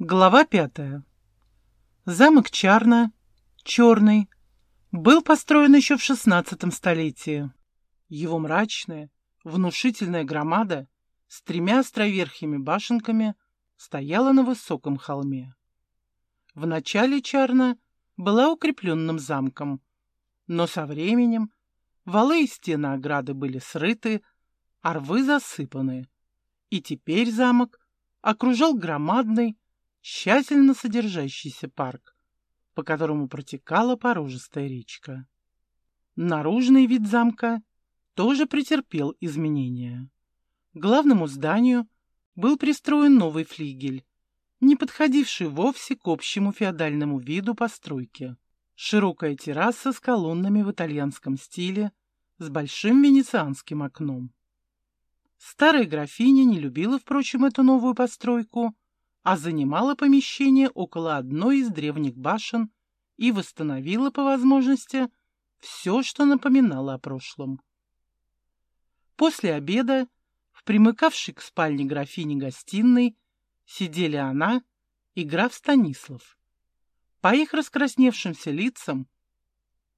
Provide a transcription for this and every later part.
Глава пятая. Замок Чарна, черный, был построен еще в шестнадцатом столетии. Его мрачная, внушительная громада с тремя островерхими башенками стояла на высоком холме. В начале Чарна была укрепленным замком, но со временем валы и стены ограды были срыты, а рвы засыпаны, и теперь замок окружал громадный, тщательно содержащийся парк, по которому протекала порожистая речка. Наружный вид замка тоже претерпел изменения. К главному зданию был пристроен новый флигель, не подходивший вовсе к общему феодальному виду постройки. Широкая терраса с колоннами в итальянском стиле, с большим венецианским окном. Старая графиня не любила, впрочем, эту новую постройку — а занимала помещение около одной из древних башен и восстановила по возможности все, что напоминало о прошлом. После обеда в примыкавшей к спальне графини гостиной сидели она и граф Станислав. По их раскрасневшимся лицам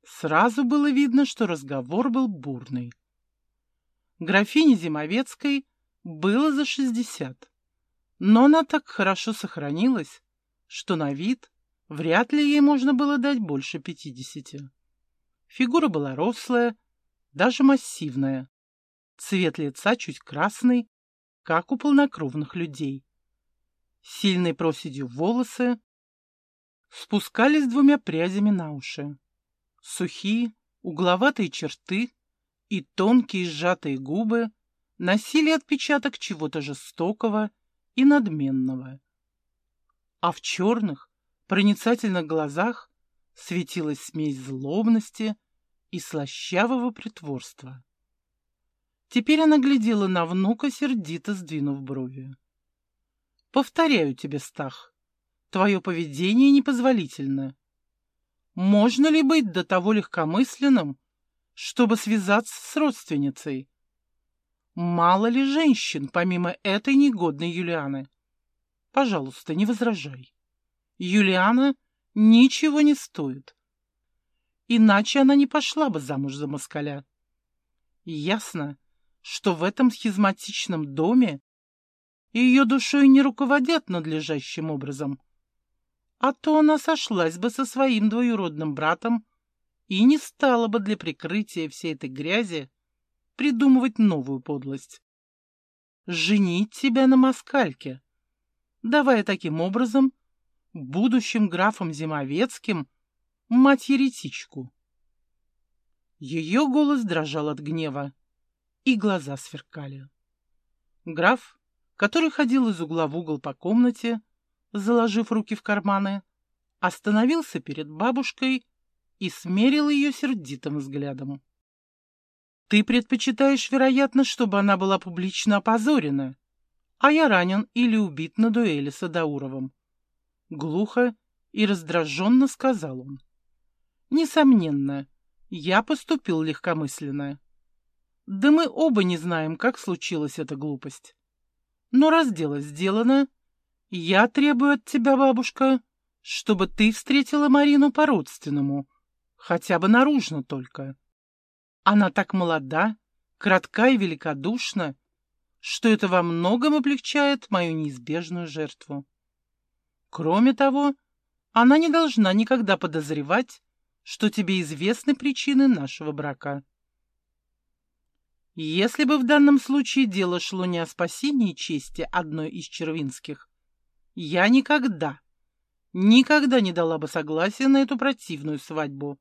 сразу было видно, что разговор был бурный. Графине Зимовецкой было за шестьдесят. Но она так хорошо сохранилась, что на вид вряд ли ей можно было дать больше пятидесяти. Фигура была рослая, даже массивная. Цвет лица чуть красный, как у полнокровных людей. Сильной проседью волосы спускались двумя прядями на уши. Сухие, угловатые черты и тонкие сжатые губы носили отпечаток чего-то жестокого и надменного. А в черных, проницательных глазах светилась смесь злобности и слащавого притворства. Теперь она глядела на внука, сердито сдвинув брови. «Повторяю тебе, Стах, твое поведение непозволительно. Можно ли быть до того легкомысленным, чтобы связаться с родственницей, Мало ли женщин, помимо этой негодной Юлианы? Пожалуйста, не возражай. Юлиана ничего не стоит. Иначе она не пошла бы замуж за москаля. Ясно, что в этом схизматичном доме ее душой не руководят надлежащим образом. А то она сошлась бы со своим двоюродным братом и не стала бы для прикрытия всей этой грязи придумывать новую подлость. Женить тебя на москальке, давая таким образом будущим графом Зимовецким мать-еретичку. Ее голос дрожал от гнева, и глаза сверкали. Граф, который ходил из угла в угол по комнате, заложив руки в карманы, остановился перед бабушкой и смерил ее сердитым взглядом. Ты предпочитаешь, вероятно, чтобы она была публично опозорена, а я ранен или убит на дуэли с Адауровым. Глухо и раздраженно сказал он. Несомненно, я поступил легкомысленно. Да мы оба не знаем, как случилась эта глупость. Но раз дело сделано, я требую от тебя, бабушка, чтобы ты встретила Марину по-родственному, хотя бы наружно только. Она так молода, кратка и великодушна, что это во многом облегчает мою неизбежную жертву. Кроме того, она не должна никогда подозревать, что тебе известны причины нашего брака. Если бы в данном случае дело шло не о спасении чести одной из червинских, я никогда, никогда не дала бы согласия на эту противную свадьбу.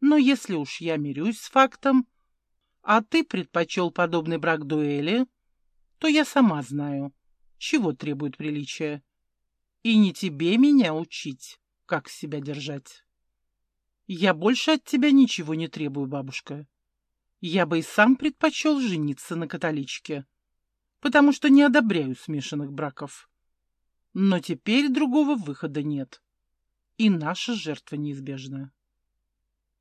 Но если уж я мирюсь с фактом, а ты предпочел подобный брак дуэли, то я сама знаю, чего требует приличие. И не тебе меня учить, как себя держать. Я больше от тебя ничего не требую, бабушка. Я бы и сам предпочел жениться на католичке, потому что не одобряю смешанных браков. Но теперь другого выхода нет, и наша жертва неизбежна.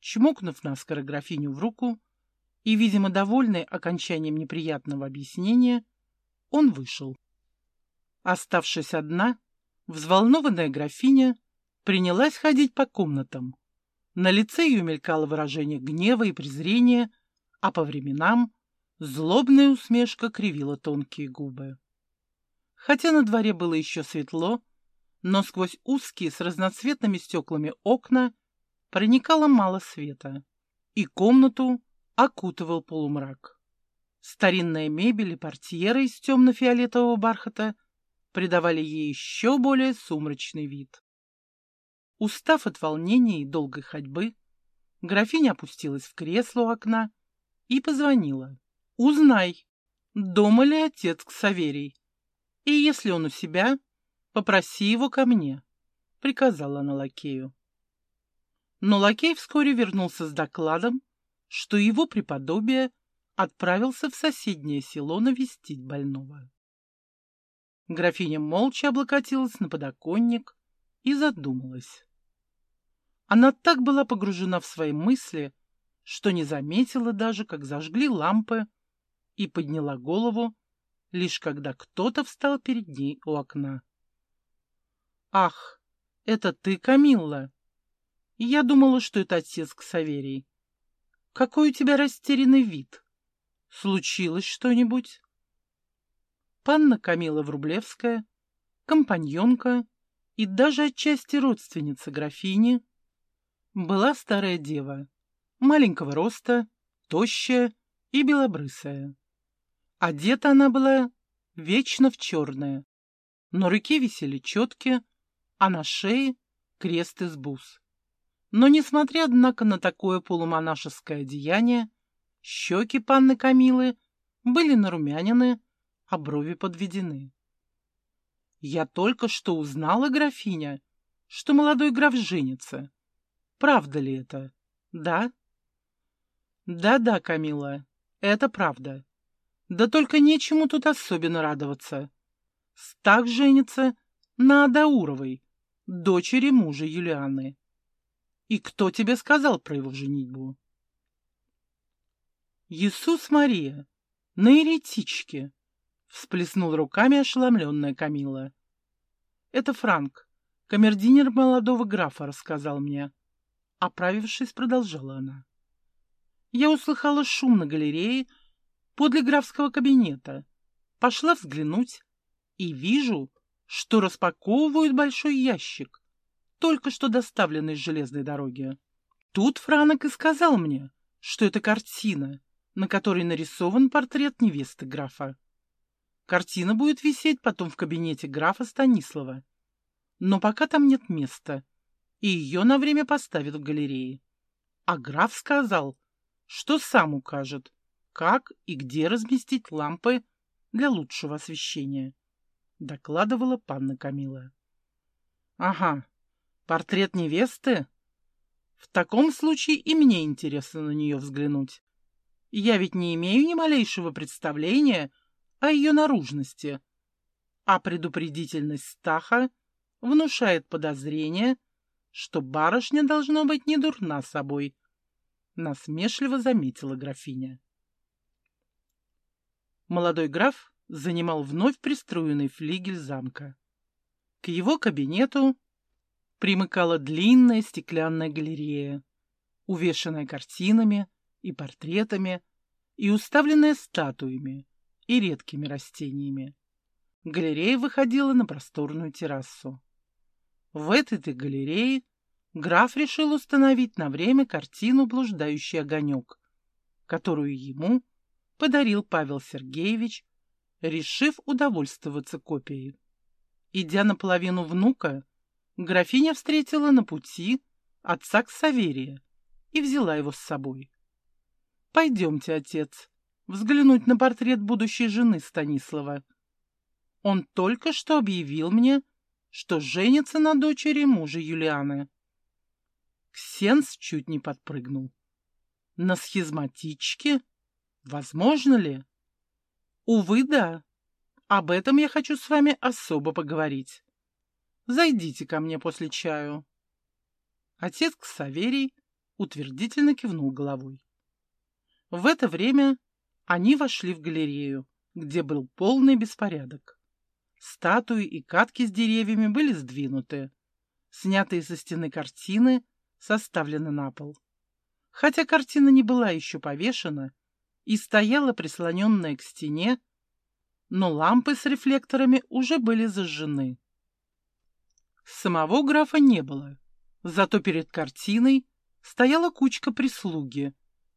Чмокнув наскоро графиню в руку и, видимо, довольный окончанием неприятного объяснения, он вышел. Оставшись одна, Взволнованная графиня принялась ходить по комнатам. На лице ее мелькало выражение гнева и презрения, а по временам злобная усмешка кривила тонкие губы. Хотя на дворе было еще светло, но сквозь узкие с разноцветными стеклами окна проникало мало света, и комнату окутывал полумрак. Старинная мебель и портьеры из темно-фиолетового бархата придавали ей еще более сумрачный вид. Устав от волнения и долгой ходьбы, графиня опустилась в кресло у окна и позвонила. «Узнай, дома ли отец Ксаверий, и если он у себя, попроси его ко мне», — приказала она лакею. Но лакей вскоре вернулся с докладом, что его преподобие отправился в соседнее село навестить больного. Графиня молча облокотилась на подоконник и задумалась. Она так была погружена в свои мысли, что не заметила даже, как зажгли лампы, и подняла голову, лишь когда кто-то встал перед ней у окна. «Ах, это ты, Камилла!» Я думала, что это отец Ксаверий. Какой у тебя растерянный вид. Случилось что-нибудь? Панна Камила Врублевская, компаньонка и даже отчасти родственница графини, была старая дева, маленького роста, тощая и белобрысая. Одета она была вечно в черное. На руке висели четки, а на шее крест из бус. Но, несмотря, однако, на такое полумонашеское одеяние, щеки панны Камилы были нарумянины, а брови подведены. Я только что узнала, графиня, что молодой граф женится. Правда ли это? Да? Да-да, Камила, это правда. Да только нечему тут особенно радоваться. Стак женится на Адауровой, дочери мужа Юлианы. И кто тебе сказал про его женитьбу? Иисус Мария, на еретичке, всплеснул руками ошеломленная Камила. Это Франк, камердинер молодого графа, рассказал мне. Оправившись, продолжала она. Я услыхала шум на галерее подле графского кабинета. Пошла взглянуть и вижу, что распаковывают большой ящик, только что доставленный с железной дороги. Тут Франок и сказал мне, что это картина, на которой нарисован портрет невесты графа. Картина будет висеть потом в кабинете графа Станислава. Но пока там нет места, и ее на время поставят в галерее. А граф сказал, что сам укажет, как и где разместить лампы для лучшего освещения, докладывала панна Камила. Ага, портрет невесты? В таком случае и мне интересно на нее взглянуть. Я ведь не имею ни малейшего представления о ее наружности, а предупредительность Стаха внушает подозрение, что барышня должно быть не дурна собой, — насмешливо заметила графиня. Молодой граф занимал вновь пристроенный флигель замка. К его кабинету примыкала длинная стеклянная галерея, увешанная картинами и портретами и уставленная статуями и редкими растениями. Галерея выходила на просторную террасу. В этой-то галерее граф решил установить на время картину «Блуждающий огонек», которую ему подарил Павел Сергеевич, решив удовольствоваться копией. Идя наполовину внука, графиня встретила на пути отца Ксаверия и взяла его с собой. «Пойдемте, отец, взглянуть на портрет будущей жены Станислава. Он только что объявил мне, что женится на дочери мужа Юлианы. Ксенс чуть не подпрыгнул. На схизматичке? Возможно ли? Увы, да. Об этом я хочу с вами особо поговорить. Зайдите ко мне после чаю. Отец Ксаверий утвердительно кивнул головой. В это время они вошли в галерею, где был полный беспорядок. Статуи и катки с деревьями были сдвинуты. Снятые со стены картины составлены на пол. Хотя картина не была еще повешена и стояла прислоненная к стене, но лампы с рефлекторами уже были зажжены. Самого графа не было, зато перед картиной стояла кучка прислуги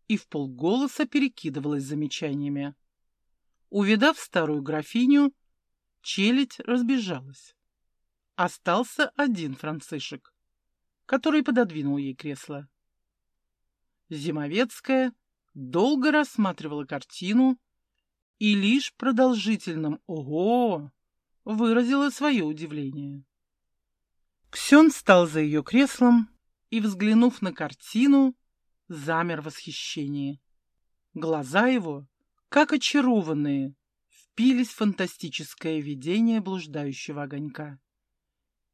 и в полголоса перекидывалась замечаниями. Увидав старую графиню, челядь разбежалась. Остался один Францишек, который пододвинул ей кресло. Зимовецкая долго рассматривала картину и лишь продолжительным «Ого!» выразила свое удивление. Ксен встал за ее креслом и, взглянув на картину, замер в восхищении. Глаза его, как очарованные, впились в фантастическое видение блуждающего огонька.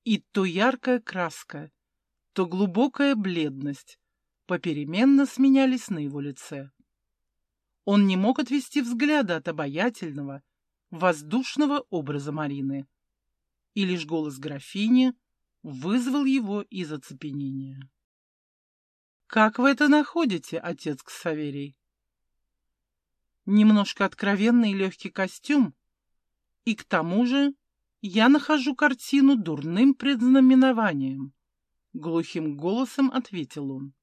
И то яркая краска, то глубокая бледность попеременно сменялись на его лице. Он не мог отвести взгляда от обаятельного, воздушного образа Марины. И лишь голос графини вызвал его из оцепенения. «Как вы это находите, отец Ксаверий?» «Немножко откровенный легкий костюм, и к тому же я нахожу картину дурным предзнаменованием», — глухим голосом ответил он.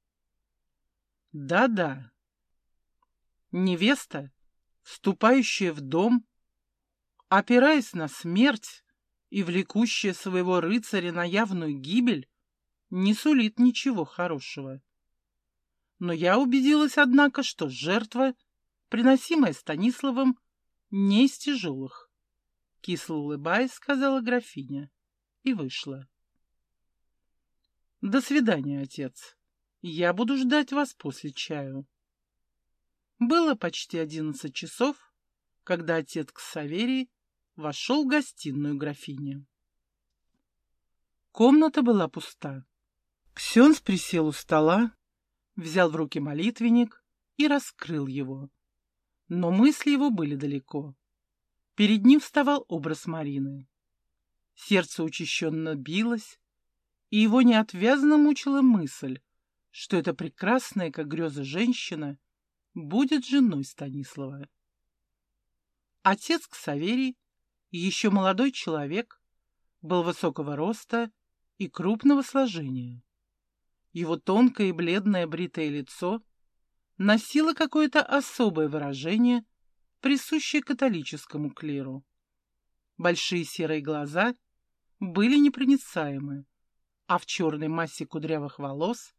«Да-да, невеста, вступающая в дом, опираясь на смерть и влекущая своего рыцаря на явную гибель, не сулит ничего хорошего. Но я убедилась, однако, что жертва, приносимая Станиславом, не из тяжелых. Кисло улыбаясь, сказала графиня и вышла. До свидания, отец. Я буду ждать вас после чаю. Было почти одиннадцать часов, когда отец Ксаверий вошел в гостиную графини. Комната была пуста. Ксенс присел у стола, взял в руки молитвенник и раскрыл его. Но мысли его были далеко. Перед ним вставал образ Марины. Сердце учащенно билось, и его неотвязно мучила мысль, что эта прекрасная, как греза, женщина — будет женой Станислава. Отец Ксаверий, еще молодой человек, был высокого роста и крупного сложения. Его тонкое и бледное бритое лицо носило какое-то особое выражение, присущее католическому клиру. Большие серые глаза были непроницаемы, а в черной массе кудрявых волос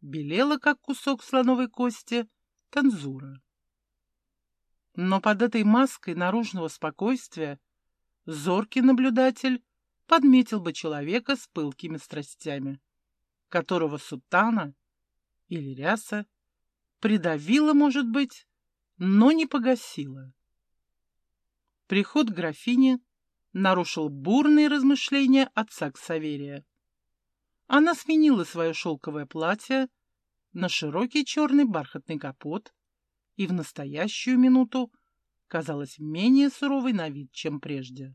белела, как кусок слоновой кости, Танзура. Но под этой маской наружного спокойствия зоркий наблюдатель подметил бы человека с пылкими страстями, которого сутана или ряса придавила, может быть, но не погасила. Приход графини нарушил бурные размышления отца Ксаверия. Она сменила свое шелковое платье на широкий черный бархатный капот и в настоящую минуту казалась менее суровой на вид, чем прежде.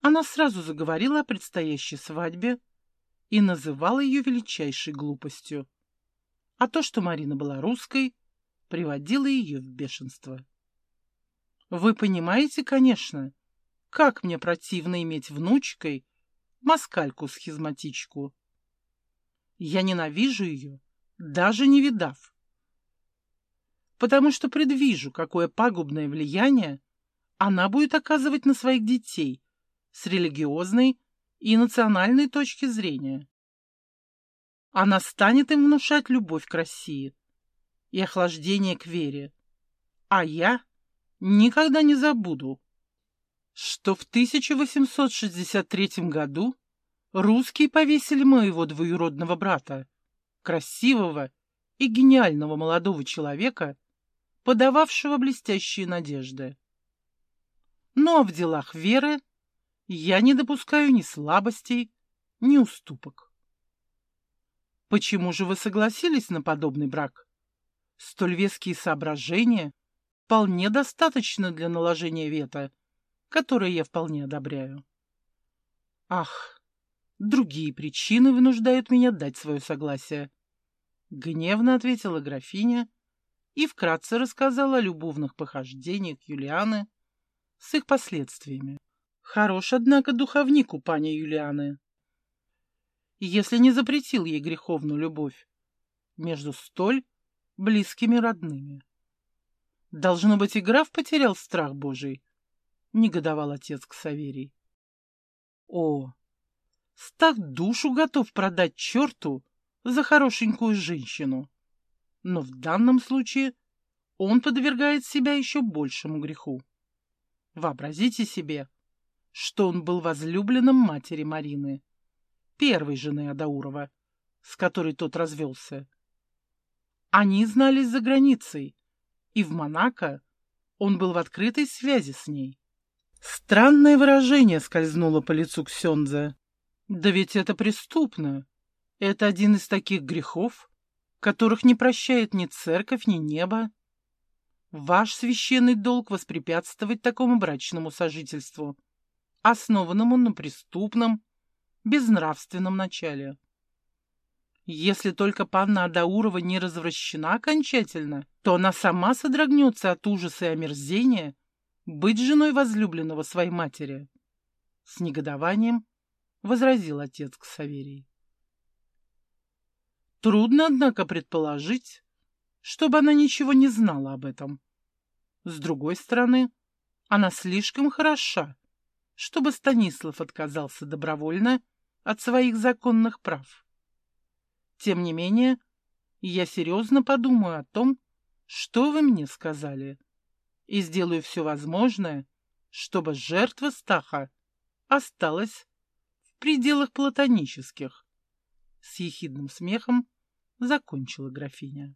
Она сразу заговорила о предстоящей свадьбе и называла ее величайшей глупостью. А то, что Марина была русской, приводило ее в бешенство. Вы понимаете, конечно, как мне противно иметь внучкой москальку-схизматичку. Я ненавижу ее даже не видав. Потому что предвижу, какое пагубное влияние она будет оказывать на своих детей с религиозной и национальной точки зрения. Она станет им внушать любовь к России и охлаждение к вере. А я никогда не забуду, что в 1863 году русские повесили моего двоюродного брата красивого и гениального молодого человека, подававшего блестящие надежды. Но в делах веры я не допускаю ни слабостей, ни уступок. Почему же вы согласились на подобный брак? Столь веские соображения вполне достаточно для наложения вето, которое я вполне одобряю. Ах, другие причины вынуждают меня дать свое согласие. Гневно ответила графиня и вкратце рассказала о любовных похождениях Юлианы с их последствиями. Хорош, однако, духовник у пани Юлианы. Если не запретил ей греховную любовь между столь близкими родными. Должно быть, и граф потерял страх Божий, — негодовал отец Ксаверий. О, Стах душу готов продать черту за хорошенькую женщину. Но в данном случае он подвергает себя еще большему греху. Вообразите себе, что он был возлюбленным матери Марины, первой жены Адаурова, с которой тот развелся. Они знались за границей, и в Монако он был в открытой связи с ней. Странное выражение скользнуло по лицу Ксенза. Да ведь это преступно. Это один из таких грехов, которых не прощает ни церковь, ни небо. Ваш священный долг воспрепятствовать такому брачному сожительству, основанному на преступном, безнравственном начале. Если только панна Адаурова не развращена окончательно, то она сама содрогнется от ужаса и омерзения быть женой возлюбленного своей матери. С негодованием возразил отец к Саверии. Трудно, однако, предположить, чтобы она ничего не знала об этом. С другой стороны, она слишком хороша, чтобы Станислав отказался добровольно от своих законных прав. Тем не менее, я серьезно подумаю о том, что вы мне сказали, и сделаю все возможное, чтобы жертва Стаха осталась в пределах платонических. С ехидным смехом закончила графиня.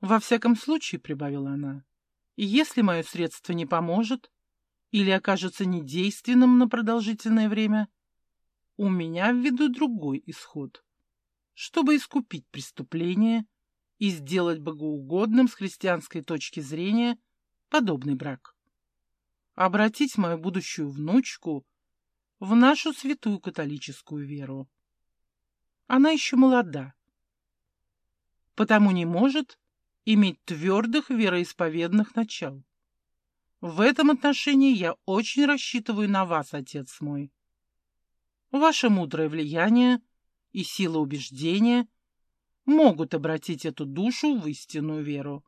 Во всяком случае, прибавила она, если мое средство не поможет или окажется недейственным на продолжительное время, у меня в виду другой исход чтобы искупить преступление и сделать богоугодным с христианской точки зрения подобный брак. Обратить мою будущую внучку в нашу святую католическую веру. Она еще молода, потому не может иметь твердых вероисповедных начал. В этом отношении я очень рассчитываю на вас, отец мой. Ваше мудрое влияние — и сила убеждения могут обратить эту душу в истинную веру.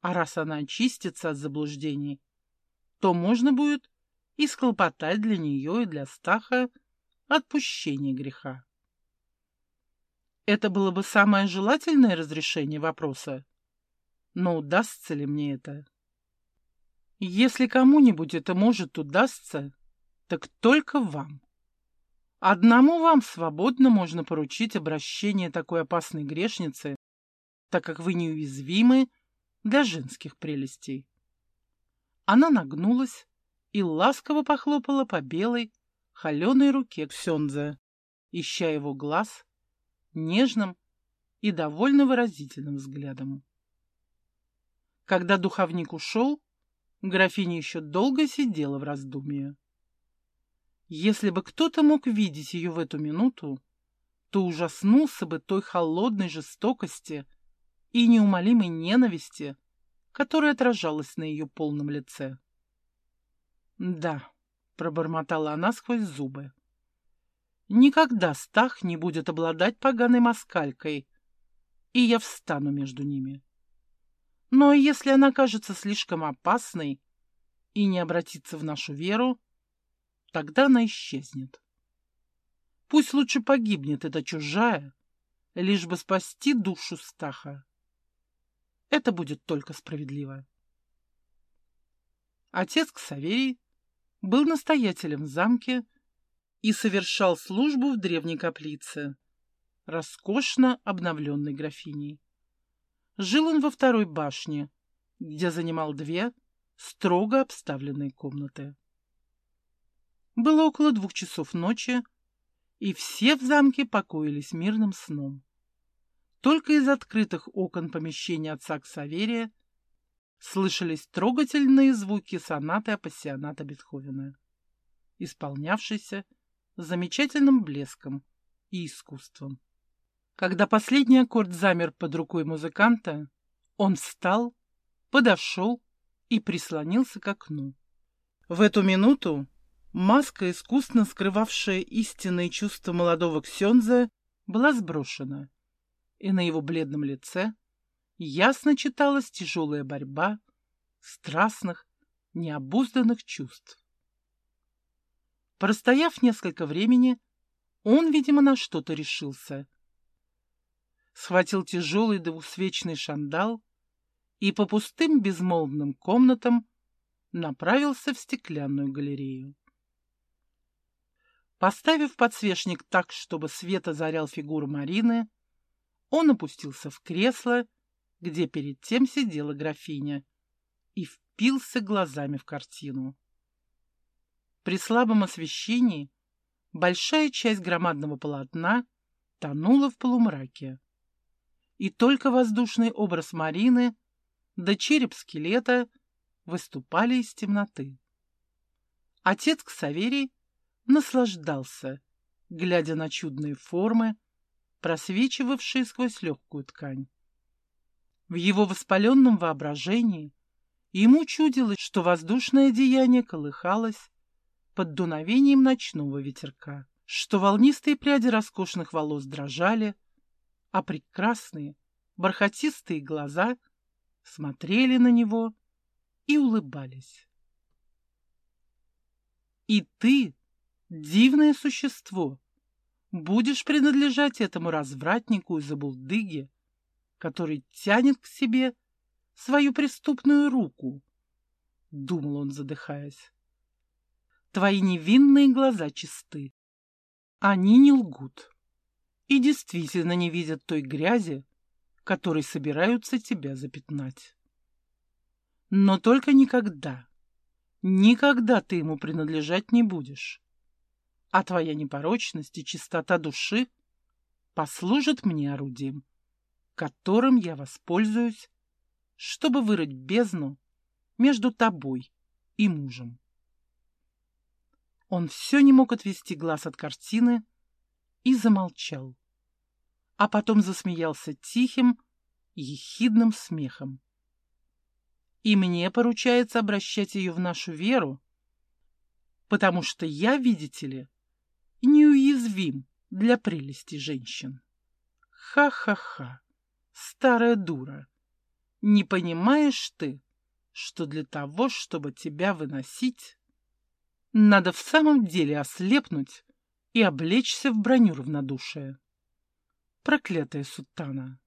А раз она очистится от заблуждений, то можно будет и схлопотать для нее и для Стаха отпущение греха. Это было бы самое желательное разрешение вопроса. Но удастся ли мне это? Если кому-нибудь это может удастся, так только вам. Одному вам свободно можно поручить обращение такой опасной грешницы, так как вы неуязвимы для женских прелестей. Она нагнулась и ласково похлопала по белой, холеной руке Ксенза, ища его глаз нежным и довольно выразительным взглядом. Когда духовник ушел, графиня еще долго сидела в раздумье. Если бы кто-то мог видеть ее в эту минуту, то ужаснулся бы той холодной жестокости и неумолимой ненависти, которая отражалась на ее полном лице. «Да», — пробормотала она сквозь зубы, — «никогда Стах не будет обладать поганой москалькой, и я встану между ними. Но если она кажется слишком опасной и не обратится в нашу веру, Тогда она исчезнет. Пусть лучше погибнет эта чужая, лишь бы спасти душу Стаха. Это будет только справедливо. Отец Ксаверий был настоятелем в замке и совершал службу в древней каплице, роскошно обновленной графиней. Жил он во второй башне, где занимал две строго обставленные комнаты. Было около двух часов ночи, и все в замке покоились мирным сном. Только из открытых окон помещения отца Ксаверия слышались трогательные звуки сонаты апассионата Бетховена, исполнявшейся замечательным блеском и искусством. Когда последний аккорд замер под рукой музыканта, он встал, подошел и прислонился к окну. В эту минуту маска, искусно скрывавшая истинные чувства молодого Ксенза, была сброшена, и на его бледном лице ясно читалась тяжелая борьба страстных, необузданных чувств. Простояв несколько времени, он, видимо, на что-то решился. Схватил тяжелый двусвечный шандал и по пустым безмолвным комнатам направился в стеклянную галерею. Поставив подсвечник так, чтобы свет озарял фигуру Марины, он опустился в кресло, где перед тем сидела графиня, и впился глазами в картину. При слабом освещении большая часть громадного полотна тонула в полумраке. И только воздушный образ Марины да череп скелета выступали из темноты. Отец Ксаверий наслаждался, глядя на чудные формы, просвечивавшие сквозь легкую ткань. В его воспаленном воображении ему чудилось, что воздушное деяние колыхалось под дуновением ночного ветерка, что волнистые пряди роскошных волос дрожали, а прекрасные, бархатистые глаза смотрели на него и улыбались. И ты, дивное существо, будешь принадлежать этому развратнику из забулдыги, который тянет к себе свою преступную руку, — думал он, задыхаясь. Твои невинные глаза чисты. Они не лгут и действительно не видят той грязи, которой собираются тебя запятнать. Но только никогда, никогда ты ему принадлежать не будешь. А твоя непорочность и чистота души послужат мне орудием, которым я воспользуюсь, чтобы вырыть бездну между тобой и мужем. Он все не мог отвести глаз от картины и замолчал а потом засмеялся тихим, ехидным смехом. И мне поручается обращать ее в нашу веру, потому что я, видите ли, неуязвим для прелести женщин. Ха-ха-ха, старая дура, не понимаешь ты, что для того, чтобы тебя выносить, надо в самом деле ослепнуть и облечься в броню равнодушия проклятая сутана.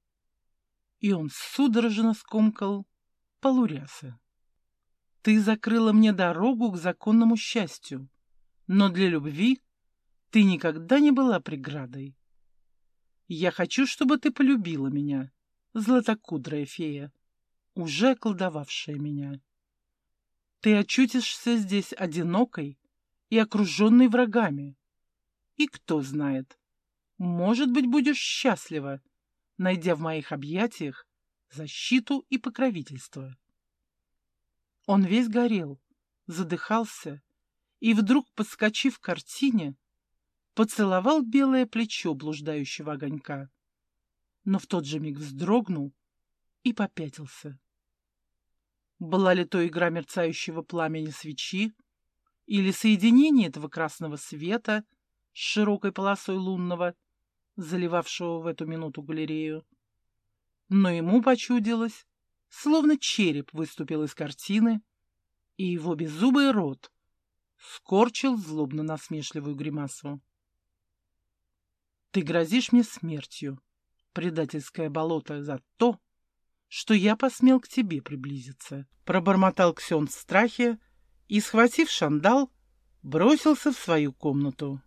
И он судорожно скомкал полурясы. Ты закрыла мне дорогу к законному счастью, но для любви ты никогда не была преградой. Я хочу, чтобы ты полюбила меня, златокудрая фея, уже колдовавшая меня. Ты очутишься здесь одинокой и окруженной врагами. И кто знает, может быть, будешь счастлива, найдя в моих объятиях защиту и покровительство. Он весь горел, задыхался и вдруг, подскочив к картине, поцеловал белое плечо блуждающего огонька, но в тот же миг вздрогнул и попятился. Была ли то игра мерцающего пламени свечи или соединение этого красного света с широкой полосой лунного, заливавшего в эту минуту галерею. Но ему почудилось, словно череп выступил из картины, и его беззубый рот скорчил злобно-насмешливую гримасу. «Ты грозишь мне смертью, предательское болото, за то, что я посмел к тебе приблизиться», — пробормотал Ксен в страхе и, схватив шандал, бросился в свою комнату.